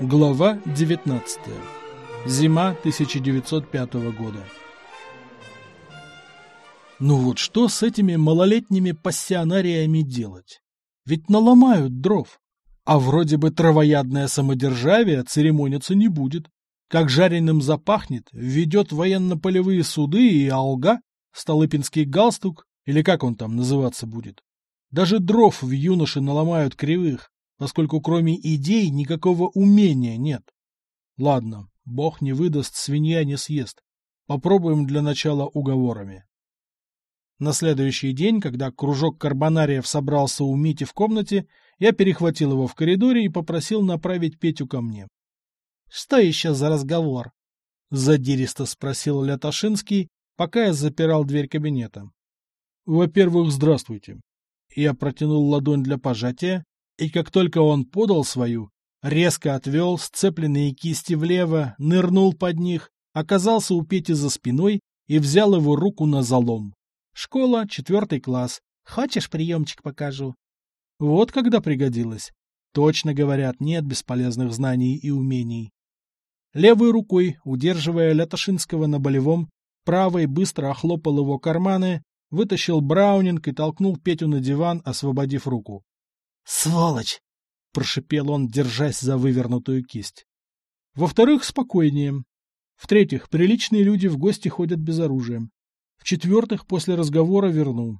Глава 19. Зима 1905 года. Ну вот что с этими малолетними пассионариями делать? Ведь наломают дров. А вроде бы травоядное самодержавие церемониться не будет. Как жареным запахнет, введет военно-полевые суды и алга, столыпинский галстук, или как он там называться будет. Даже дров в юноше наломают кривых, поскольку кроме идей никакого умения нет. Ладно, бог не выдаст, свинья не съест. Попробуем для начала уговорами. На следующий день, когда кружок карбонариев собрался у Мити в комнате, я перехватил его в коридоре и попросил направить Петю ко мне. — Что еще за разговор? — задиристо спросил Лятошинский, пока я запирал дверь кабинета. — Во-первых, здравствуйте. Я протянул ладонь для пожатия, и как только он подал свою, резко отвел сцепленные кисти влево, нырнул под них, оказался у Пети за спиной и взял его руку на залом. Школа, четвертый класс. Хочешь, приемчик покажу? Вот когда пригодилось. Точно говорят, нет бесполезных знаний и умений. Левой рукой, удерживая Лятошинского на болевом, правой быстро охлопал его карманы, вытащил Браунинг и толкнул Петю на диван, освободив руку. «Сволочь!» — прошипел он, держась за вывернутую кисть. Во-вторых, спокойнее. В-третьих, приличные люди в гости ходят без оружия. В-четвертых, после разговора верну.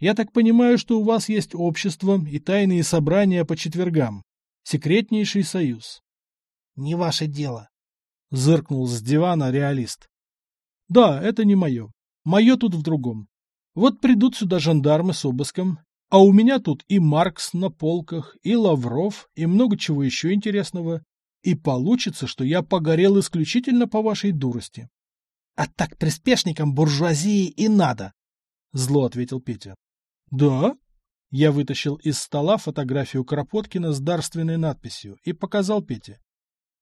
Я так понимаю, что у вас есть общество и тайные собрания по четвергам. Секретнейший союз. — Не ваше дело. — зыркнул с дивана реалист. — Да, это не мое. Мое тут в другом. Вот придут сюда жандармы с обыском, а у меня тут и Маркс на полках, и Лавров, и много чего еще интересного. И получится, что я погорел исключительно по вашей дурости. — А так приспешникам буржуазии и надо, — зло ответил Петя. — Да? Я вытащил из стола фотографию Кропоткина с дарственной надписью и показал Пете.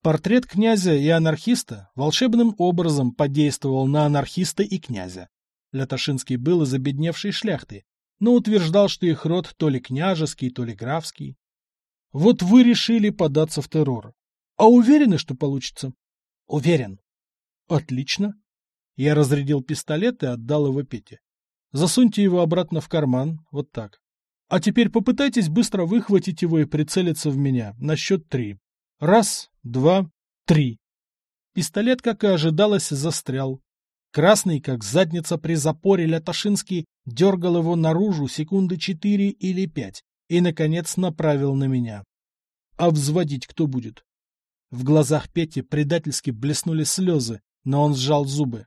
Портрет князя и анархиста волшебным образом подействовал на анархиста и князя. Лятошинский был из обедневшей шляхты, но утверждал, что их род то ли княжеский, то ли графский. Вот вы решили податься в террор. А уверены, что получится? Уверен. Отлично. Я разрядил пистолет и отдал его Пете. Засуньте его обратно в карман, вот так. А теперь попытайтесь быстро выхватить его и прицелиться в меня на счет три. Раз, два, три. Пистолет, как и ожидалось, застрял. Красный, как задница при запоре, Лятошинский дергал его наружу секунды четыре или пять и, наконец, направил на меня. А взводить кто будет? В глазах Пети предательски блеснули слезы, но он сжал зубы.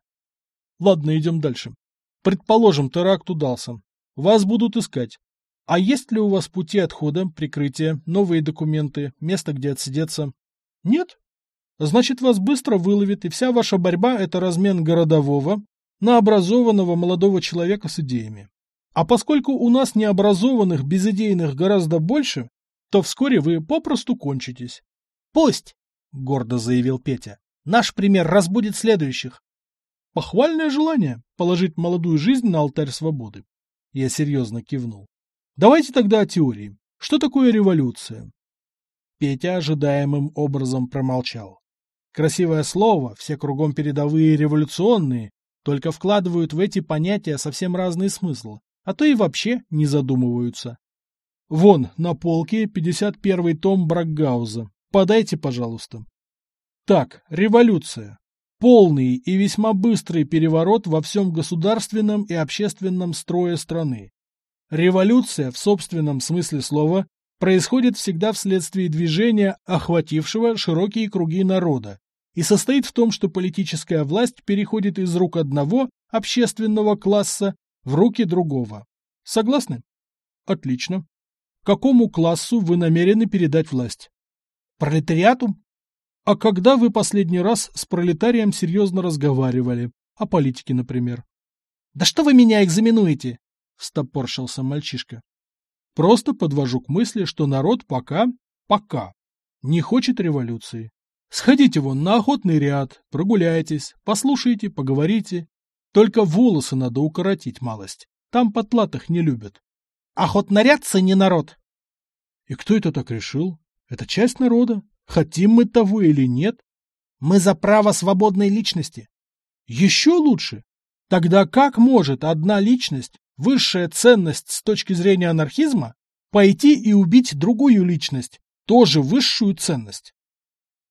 Ладно, идем дальше. Предположим, теракт удался. Вас будут искать. А есть ли у вас пути отхода, прикрытия, новые документы, место, где отсидеться? Нет? Значит, вас быстро выловят, и вся ваша борьба – это размен городового на образованного молодого человека с идеями. А поскольку у нас необразованных, безидейных гораздо больше, то вскоре вы попросту кончитесь. — Пусть, — гордо заявил Петя, — наш пример разбудит следующих. Похвальное желание — положить молодую жизнь на алтарь свободы. Я серьезно кивнул. Давайте тогда о теории. Что такое революция? Петя ожидаемым образом промолчал. Красивое слово, все кругом передовые революционные, только вкладывают в эти понятия совсем разный смысл, а то и вообще не задумываются. Вон, на полке 51-й том Бракгауза. Подайте, пожалуйста. Так, революция. Полный и весьма быстрый переворот во всем государственном и общественном строе страны. Революция, в собственном смысле слова, происходит всегда вследствие движения, охватившего широкие круги народа, и состоит в том, что политическая власть переходит из рук одного общественного класса в руки другого. Согласны? Отлично. Какому классу вы намерены передать власть? Пролетариату? А когда вы последний раз с пролетарием серьезно разговаривали? О политике, например. Да что вы меня экзаменуете? Встопорщился мальчишка. Просто подвожу к мысли, что народ пока, пока, не хочет революции. Сходите вон на охотный ряд, прогуляйтесь, послушайте, поговорите. Только волосы надо укоротить малость. Там потлатых не любят. Охотнорядцы не народ. И кто это так решил? Это часть народа. Хотим мы того или нет? Мы за право свободной личности. Еще лучше. Тогда как может одна личность, высшая ценность с точки зрения анархизма, пойти и убить другую личность, тоже высшую ценность?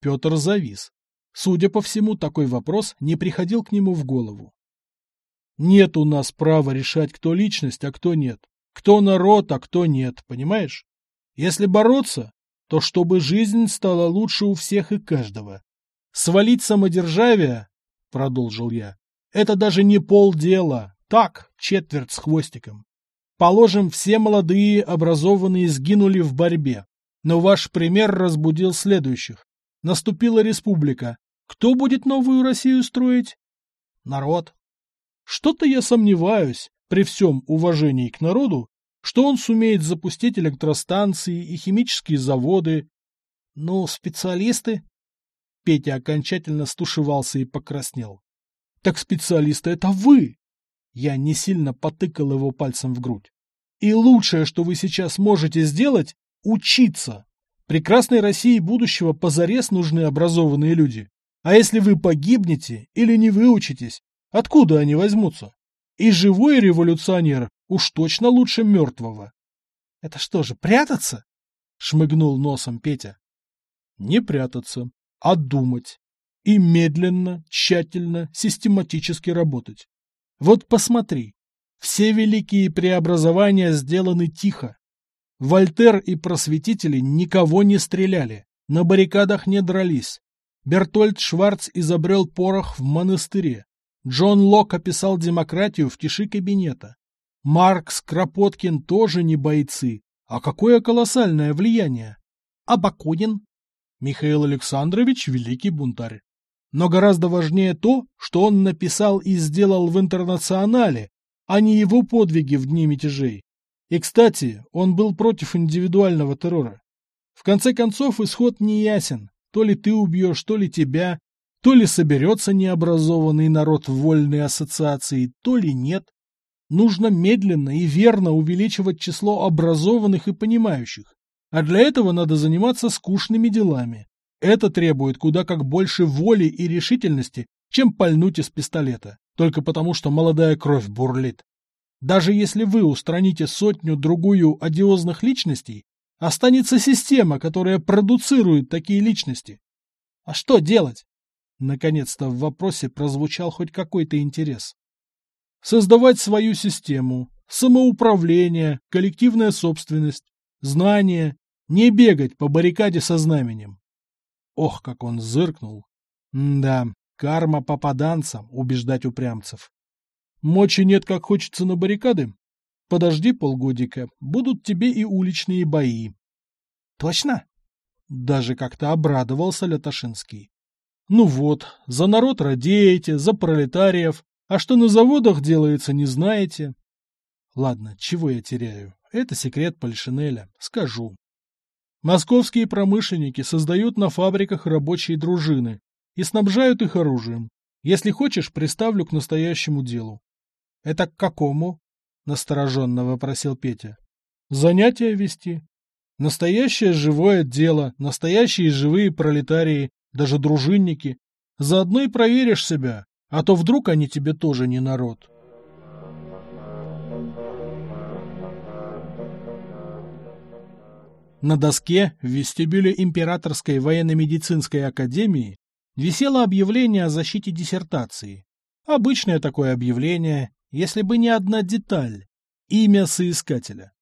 Петр завис. Судя по всему, такой вопрос не приходил к нему в голову. Нет у нас права решать, кто личность, а кто нет. Кто народ, а кто нет, понимаешь? Если бороться, то чтобы жизнь стала лучше у всех и каждого. Свалить самодержавие, — продолжил я, — это даже не полдела, так, четверть с хвостиком. Положим, все молодые образованные сгинули в борьбе, но ваш пример разбудил следующих. Наступила республика. Кто будет новую Россию строить? Народ. Что-то я сомневаюсь, при всем уважении к народу, что он сумеет запустить электростанции и химические заводы. Ну, специалисты? Петя окончательно стушевался и покраснел. Так специалисты это вы! Я не сильно потыкал его пальцем в грудь. И лучшее, что вы сейчас можете сделать, учиться. Прекрасной России будущего позарез нужны образованные люди. А если вы погибнете или не выучитесь, откуда они возьмутся? И живой революционер уж точно лучше мертвого. — Это что же, прятаться? — шмыгнул носом Петя. — Не прятаться, а думать. И медленно, тщательно, систематически работать. Вот посмотри, все великие преобразования сделаны тихо. Вольтер и просветители никого не стреляли, на баррикадах не дрались. Бертольд Шварц изобрел порох в монастыре. Джон Лок описал демократию в тиши кабинета. Маркс, Кропоткин тоже не бойцы. А какое колоссальное влияние! А Бакунин? Михаил Александрович – великий бунтарь. Но гораздо важнее то, что он написал и сделал в интернационале, а не его подвиги в дни мятежей. И, кстати, он был против индивидуального террора. В конце концов, исход не ясен. То ли ты убьешь, то ли тебя, то ли соберется необразованный народ в вольные ассоциации, то ли нет. Нужно медленно и верно увеличивать число образованных и понимающих. А для этого надо заниматься скучными делами. Это требует куда как больше воли и решительности, чем пальнуть из пистолета, только потому что молодая кровь бурлит. Даже если вы устраните сотню-другую одиозных личностей, останется система, которая продуцирует такие личности. А что делать? Наконец-то в вопросе прозвучал хоть какой-то интерес. Создавать свою систему, самоуправление, коллективная собственность, знания, не бегать по баррикаде со знаменем. Ох, как он зыркнул. Да, карма попаданцам убеждать упрямцев. Мочи нет, как хочется на баррикады? Подожди полгодика, будут тебе и уличные бои. Точно? Даже как-то обрадовался Лятошинский. Ну вот, за народ радеете, за пролетариев, а что на заводах делается, не знаете. Ладно, чего я теряю? Это секрет Польшинеля, скажу. Московские промышленники создают на фабриках рабочие дружины и снабжают их оружием. Если хочешь, приставлю к настоящему делу. — Это к какому? — настороженно вопросил Петя. — Занятия вести. Настоящее живое дело, настоящие живые пролетарии, даже дружинники. Заодно и проверишь себя, а то вдруг они тебе тоже не народ. На доске в вестибюле Императорской военно-медицинской академии висело объявление о защите диссертации. Обычное такое объявление, если бы не одна деталь – имя соискателя.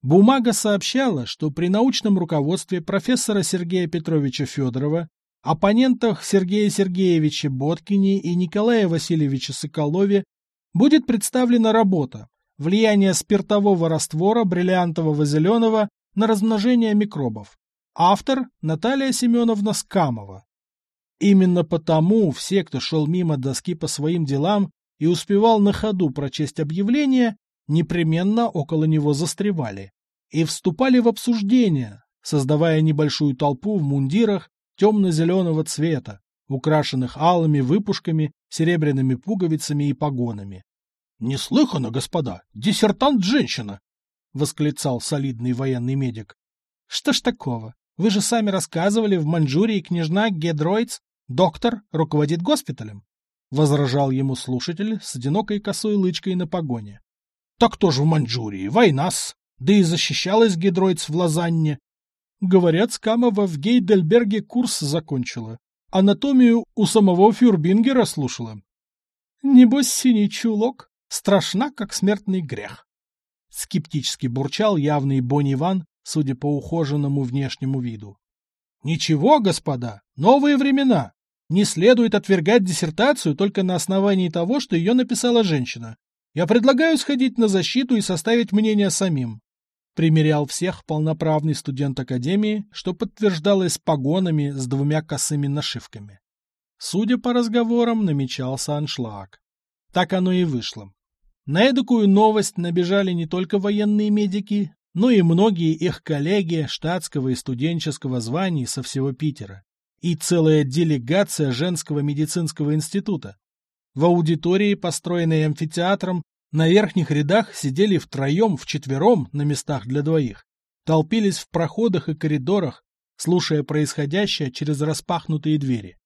Бумага сообщала, что при научном руководстве профессора Сергея Петровича Федорова, оппонентах Сергея Сергеевича Боткине и Николая Васильевича Соколове будет представлена работа «Влияние спиртового раствора бриллиантового зеленого на размножение микробов». Автор Наталья Семеновна Скамова. Именно потому все, кто шел мимо доски по своим делам, и успевал на ходу прочесть объявление, непременно около него застревали и вступали в обсуждение, создавая небольшую толпу в мундирах темно-зеленого цвета, украшенных алыми выпушками, серебряными пуговицами и погонами. — Неслыханно, господа! Диссертант-женщина! — восклицал солидный военный медик. — Что ж такого? Вы же сами рассказывали, в Маньчжурии княжна Гедройц, доктор, руководит госпиталем. Возражал ему слушатель с одинокой косой лычкой на погоне. Так кто же в Маньчжурии? Война-с. Да и защищалась Гедройц в Лозанне. Говорят, Скамова в Гейдельберге курс закончила. Анатомию у самого Фюрбингера слушала. Небось, синий чулок страшна, как смертный грех. Скептически бурчал явный Бонни Ван, судя по ухоженному внешнему виду. Ничего, господа, новые времена. Не следует отвергать диссертацию только на основании того, что ее написала женщина. Я предлагаю сходить на защиту и составить мнение самим. Примерял всех полноправный студент академии, что подтверждалось погонами с двумя косыми нашивками. Судя по разговорам, намечался аншлаг. Так оно и вышло. На эдакую новость набежали не только военные медики, но и многие их коллеги штатского и студенческого званий со всего Питера и целая делегация женского медицинского института. В аудитории, построенной амфитеатром, на верхних рядах сидели втроем, вчетвером на местах для двоих, толпились в проходах и коридорах, слушая происходящее через распахнутые двери.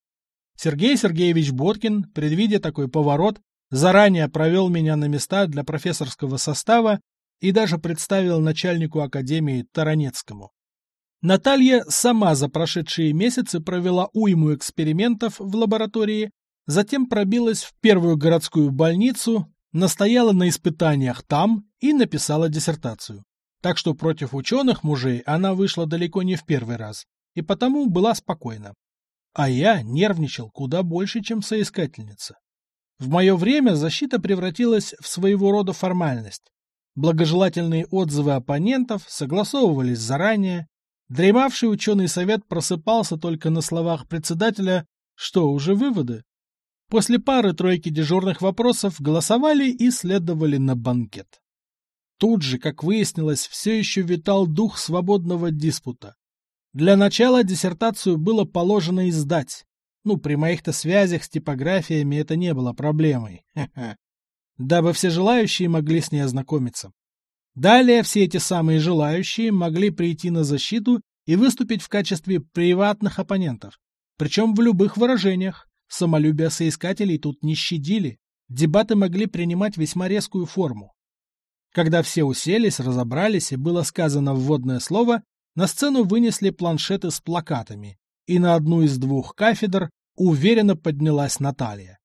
Сергей Сергеевич Боткин, предвидя такой поворот, заранее провел меня на места для профессорского состава и даже представил начальнику академии Таранецкому. Наталья сама за прошедшие месяцы провела уйму экспериментов в лаборатории, затем пробилась в первую городскую больницу, настояла на испытаниях там и написала диссертацию. Так что против ученых мужей она вышла далеко не в первый раз, и потому была спокойна. А я нервничал куда больше, чем соискательница. В мое время защита превратилась в своего рода формальность. Благожелательные отзывы оппонентов согласовывались заранее, дремавший ученый совет просыпался только на словах председателя «Что, уже выводы?». После пары-тройки дежурных вопросов голосовали и следовали на банкет. Тут же, как выяснилось, все еще витал дух свободного диспута. Для начала диссертацию было положено издать. Ну, при моих-то связях с типографиями это не было проблемой. Дабы все желающие могли с ней ознакомиться. Далее все эти самые желающие могли прийти на защиту и выступить в качестве приватных оппонентов. Причем в любых выражениях. Самолюбие соискателей тут не щадили. Дебаты могли принимать весьма резкую форму. Когда все уселись, разобрались и было сказано вводное слово, на сцену вынесли планшеты с плакатами, и на одну из двух кафедр уверенно поднялась Наталья.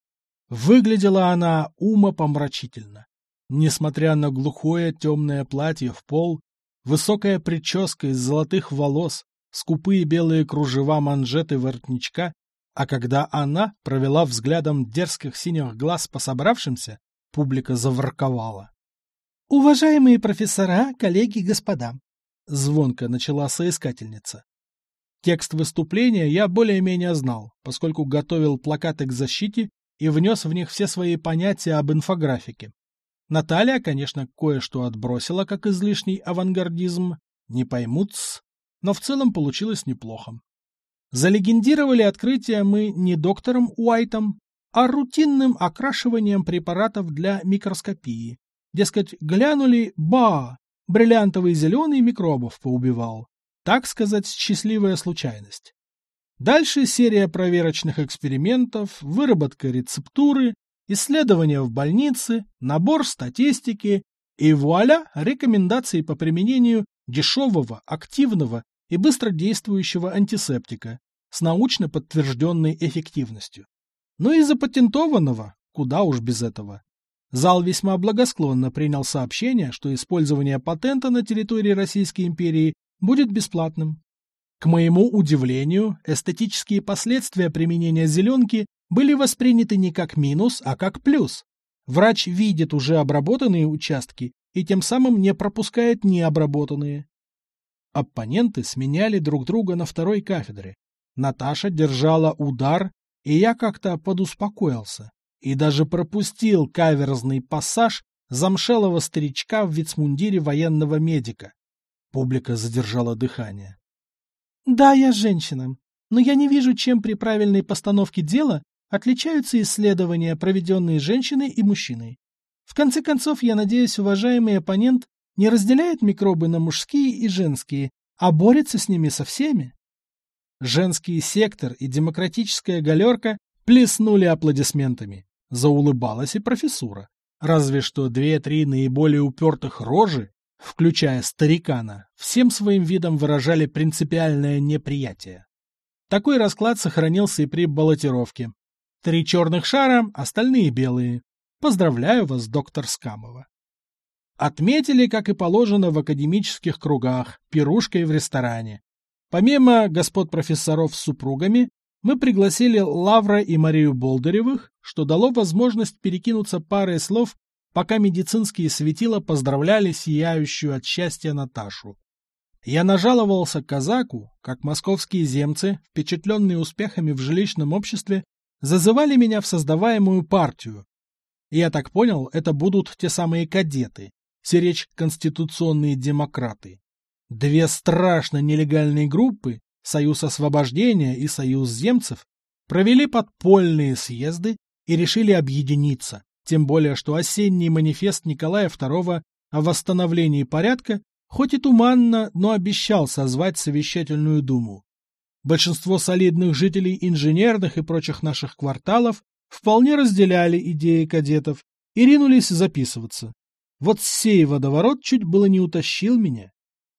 Выглядела она умопомрачительно. Несмотря на глухое темное платье в пол, высокая прическа из золотых волос, скупые белые кружева манжеты воротничка, а когда она провела взглядом дерзких синих глаз по собравшимся, публика заворковала. «Уважаемые профессора, коллеги, господа, — звонко начала соискательница. Текст выступления я более-менее знал, поскольку готовил плакаты к защите и внес в них все свои понятия об инфографике. Наталья, конечно, кое-что отбросила как излишний авангардизм, не поймут но в целом получилось неплохо. Залегендировали открытие мы не доктором Уайтом, а рутинным окрашиванием препаратов для микроскопии. Дескать, глянули, ба, бриллиантовый зеленый микробов поубивал. Так сказать, счастливая случайность. Дальше серия проверочных экспериментов, выработка рецептуры, исследования в больнице, набор статистики и вуаля рекомендации по применению дешевого, активного и быстродействующего антисептика с научно подтвержденной эффективностью. Ну и запатентованного, куда уж без этого. Зал весьма благосклонно принял сообщение, что использование патента на территории Российской империи будет бесплатным. К моему удивлению, эстетические последствия применения зеленки были восприняты не как минус, а как плюс. Врач видит уже обработанные участки и тем самым не пропускает необработанные. Оппоненты сменяли друг друга на второй кафедре. Наташа держала удар, и я как-то подуспокоился и даже пропустил каверзный пассаж замшелого старичка в вицмундире военного медика. Публика задержала дыхание. «Да, я женщина, но я не вижу, чем при правильной постановке дела отличаются исследования, проведенные женщиной и мужчиной. В конце концов, я надеюсь, уважаемый оппонент не разделяет микробы на мужские и женские, а борется с ними со всеми. Женский сектор и демократическая галерка плеснули аплодисментами. Заулыбалась и профессура. Разве что две-три наиболее упертых рожи, включая старикана, всем своим видом выражали принципиальное неприятие. Такой расклад сохранился и при баллотировке. Три черных шара, остальные белые. Поздравляю вас, доктор Скамова. Отметили, как и положено в академических кругах, пирушкой в ресторане. Помимо господ профессоров с супругами, мы пригласили Лавра и Марию Болдыревых, что дало возможность перекинуться парой слов, пока медицинские светила поздравляли сияющую от счастья Наташу. Я нажаловался казаку, как московские земцы, впечатленные успехами в жилищном обществе, зазывали меня в создаваемую партию. Я так понял, это будут те самые кадеты, сиречь конституционные демократы. Две страшно нелегальные группы, Союз освобождения и Союз земцев, провели подпольные съезды и решили объединиться, тем более что осенний манифест Николая II о восстановлении порядка хоть и туманно, но обещал созвать совещательную думу. Большинство солидных жителей инженерных и прочих наших кварталов вполне разделяли идеи кадетов и ринулись записываться. Вот сей водоворот чуть было не утащил меня.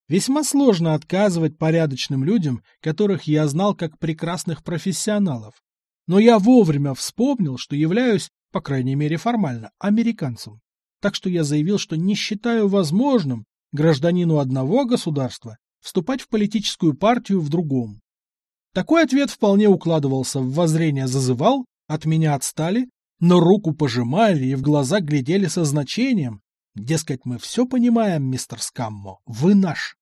Весьма сложно отказывать порядочным людям, которых я знал как прекрасных профессионалов. Но я вовремя вспомнил, что являюсь, по крайней мере формально, американцем. Так что я заявил, что не считаю возможным гражданину одного государства вступать в политическую партию в другом. Такой ответ вполне укладывался в воззрение зазывал, от меня отстали, но руку пожимали и в глаза глядели со значением. Дескать, мы все понимаем, мистер Скаммо, вы наш.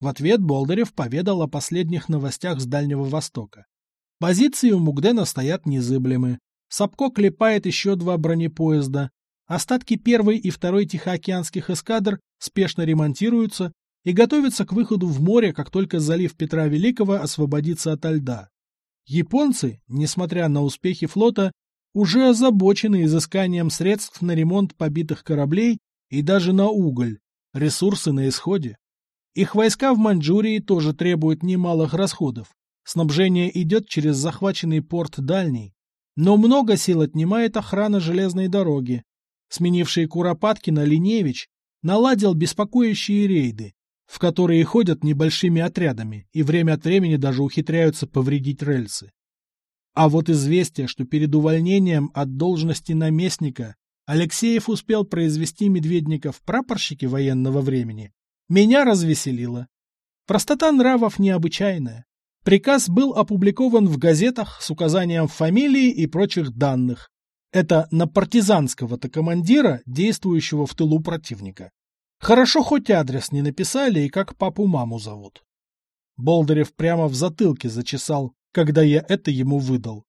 В ответ Болдырев поведал о последних новостях с Дальнего Востока. Позиции у Мугдена стоят незыблемы. Сапко клепает еще два бронепоезда. Остатки первой и второй Тихоокеанских эскадр спешно ремонтируются и готовятся к выходу в море, как только залив Петра Великого освободится ото льда. Японцы, несмотря на успехи флота, уже озабочены изысканием средств на ремонт побитых кораблей и даже на уголь. Ресурсы на исходе. Их войска в Маньчжурии тоже требуют немалых расходов. Снабжение идет через захваченный порт Дальний. Но много сил отнимает охрана железной дороги. Сменивший Куропаткина Линевич наладил беспокоящие рейды, в которые ходят небольшими отрядами и время от времени даже ухитряются повредить рельсы. А вот известие, что перед увольнением от должности наместника Алексеев успел произвести Медведника в военного времени, меня развеселило. Простота нравов необычайная. Приказ был опубликован в газетах с указанием фамилии и прочих данных. Это на партизанского-то командира, действующего в тылу противника. Хорошо хоть адрес не написали и как папу-маму зовут. Болдырев прямо в затылке зачесал, когда я это ему выдал.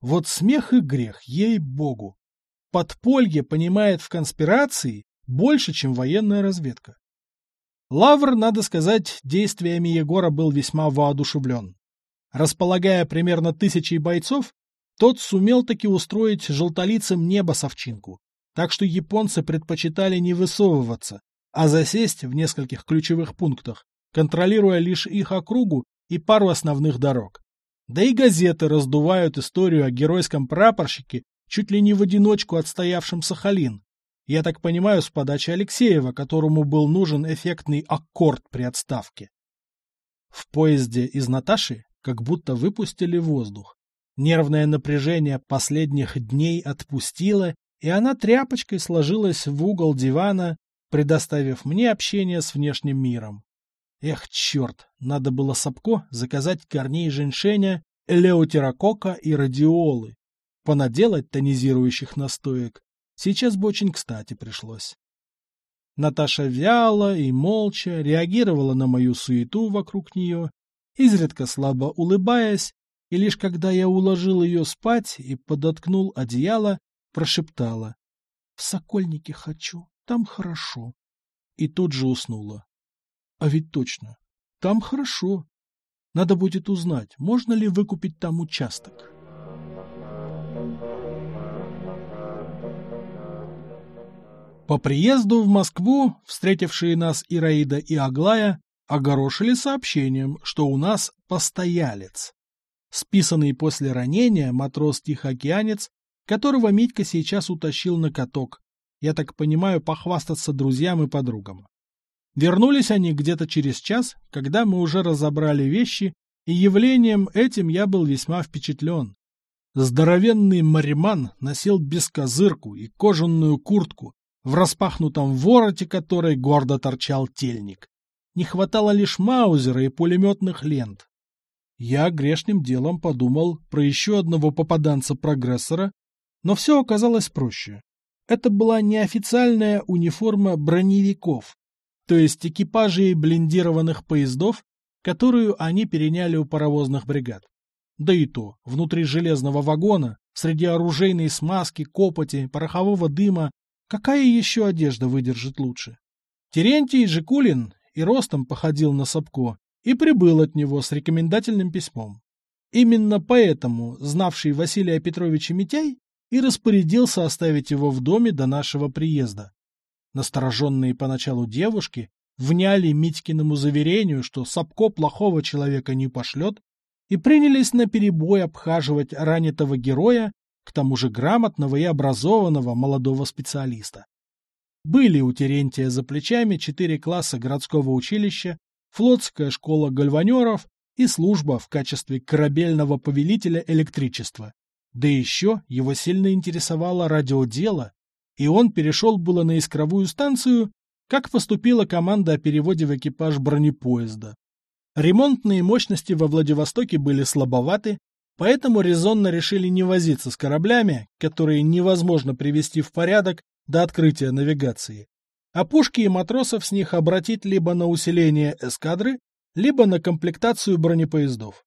Вот смех и грех, ей-богу. Подполье понимает в конспирации больше, чем военная разведка. Лавр, надо сказать, действиями Егора был весьма воодушевлен. Располагая примерно тысячей бойцов, тот сумел таки устроить желтолицем небо-совчинку, так что японцы предпочитали не высовываться, а засесть в нескольких ключевых пунктах, контролируя лишь их округу и пару основных дорог. Да и газеты раздувают историю о геройском прапорщике чуть ли не в одиночку отстоявшем Сахалин. Я так понимаю, с подачи Алексеева, которому был нужен эффектный аккорд при отставке. В поезде из Наташи как будто выпустили воздух. Нервное напряжение последних дней отпустило, и она тряпочкой сложилась в угол дивана, предоставив мне общение с внешним миром. Эх, черт, надо было Сапко заказать корней женьшеня, элеутерокока и радиолы. Понаделать тонизирующих настоек. Сейчас бы очень кстати пришлось. Наташа вяло и молча реагировала на мою суету вокруг нее, изредка слабо улыбаясь, и лишь когда я уложил ее спать и подоткнул одеяло, прошептала «В Сокольнике хочу, там хорошо». И тут же уснула. А ведь точно, там хорошо. Надо будет узнать, можно ли выкупить там участок. По приезду в Москву, встретившие нас Ираида и Аглая, огорошили сообщением, что у нас постоялец. Списанный после ранения матрос-тихоокеанец, которого Митька сейчас утащил на каток. Я так понимаю, похвастаться друзьям и подругам. Вернулись они где-то через час, когда мы уже разобрали вещи, и явлением этим я был весьма впечатлен. Здоровенный мариман носил бескозырку и кожаную куртку, в распахнутом вороте которой гордо торчал тельник. Не хватало лишь маузера и пулеметных лент. Я грешным делом подумал про еще одного попаданца-прогрессора, но все оказалось проще. Это была неофициальная униформа броневиков, то есть экипажей блиндированных поездов, которую они переняли у паровозных бригад. Да и то, внутри железного вагона, среди оружейной смазки, копоти, порохового дыма, какая еще одежда выдержит лучше? Терентий Жикулин и ростом походил на Сапко, и прибыл от него с рекомендательным письмом. Именно поэтому знавший Василия Петровича Митяй и распорядился оставить его в доме до нашего приезда. Настороженные поначалу девушки вняли Митькиному заверению, что Сапко плохого человека не пошлет, и принялись наперебой обхаживать ранитого героя, к тому же грамотного и образованного молодого специалиста. Были у Терентия за плечами четыре класса городского училища, флотская школа гальванеров и служба в качестве корабельного повелителя электричества. Да еще его сильно интересовало радиодело, и он перешел было на искровую станцию, как поступила команда о переводе в экипаж бронепоезда. Ремонтные мощности во Владивостоке были слабоваты, поэтому резонно решили не возиться с кораблями, которые невозможно привести в порядок до открытия навигации. А пушки и матросов с них обратить либо на усиление эскадры, либо на комплектацию бронепоездов.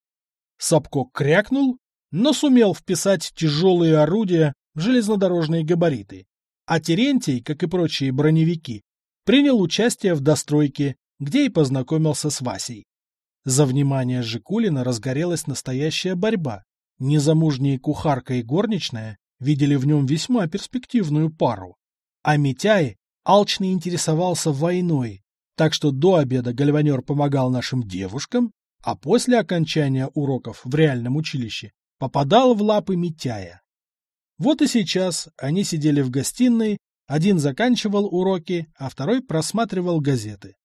Сапко крякнул, но сумел вписать тяжелые орудия в железнодорожные габариты. А Терентий, как и прочие броневики, принял участие в достройке, где и познакомился с Васей. За внимание Жикулина разгорелась настоящая борьба. Незамужние кухарка и горничная видели в нем весьма перспективную пару. А Митяй алчно интересовался войной, так что до обеда гальванер помогал нашим девушкам, а после окончания уроков в реальном училище попадал в лапы Митяя. Вот и сейчас они сидели в гостиной, один заканчивал уроки, а второй просматривал газеты.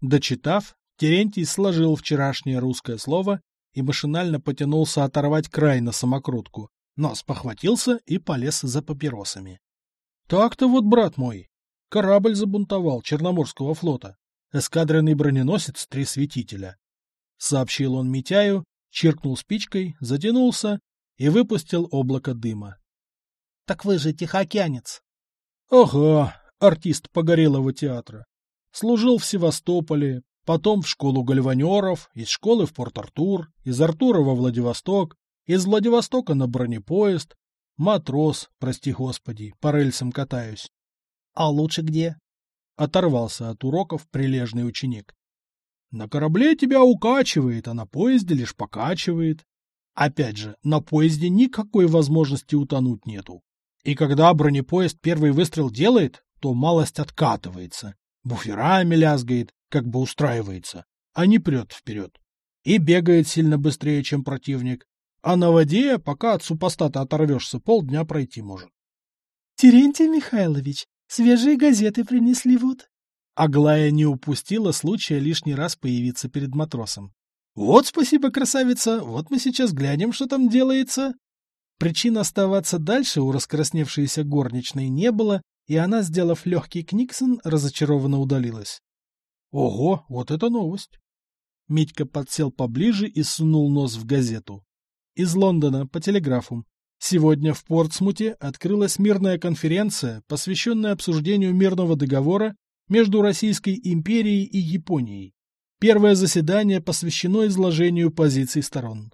Дочитав, Терентий сложил вчерашнее русское слово и машинально потянулся оторвать край на самокрутку, но спохватился и полез за папиросами. Так-то вот, брат мой, корабль забунтовал Черноморского флота, эскадренный броненосец «Три светителя». Сообщил он Митяю, чиркнул спичкой, затянулся и выпустил облако дыма. — Так вы же тихоокеанец. — Ага, артист Погорелого театра. Служил в Севастополе, потом в школу гальванеров, из школы в Порт-Артур, из Артура во Владивосток, из Владивостока на бронепоезд. Матрос, прости господи, по рельсам катаюсь. А лучше где? Оторвался от уроков прилежный ученик. На корабле тебя укачивает, а на поезде лишь покачивает. Опять же, на поезде никакой возможности утонуть нету. И когда бронепоезд первый выстрел делает, то малость откатывается, буферами лязгает, как бы устраивается, а не прет вперед. И бегает сильно быстрее, чем противник. А на воде, пока от супостата оторвешься, полдня пройти может. — Терентий Михайлович, свежие газеты принесли вот. Аглая не упустила случая лишний раз появиться перед матросом. — Вот спасибо, красавица, вот мы сейчас глянем, что там делается. Причин оставаться дальше у раскрасневшейся горничной не было, и она, сделав легкий книксон, разочарованно удалилась. Ого, вот это новость! Митька подсел поближе и сунул нос в газету. Из Лондона, по телеграфу. Сегодня в Портсмуте открылась мирная конференция, посвященная обсуждению мирного договора между Российской империей и Японией. Первое заседание посвящено изложению позиций сторон.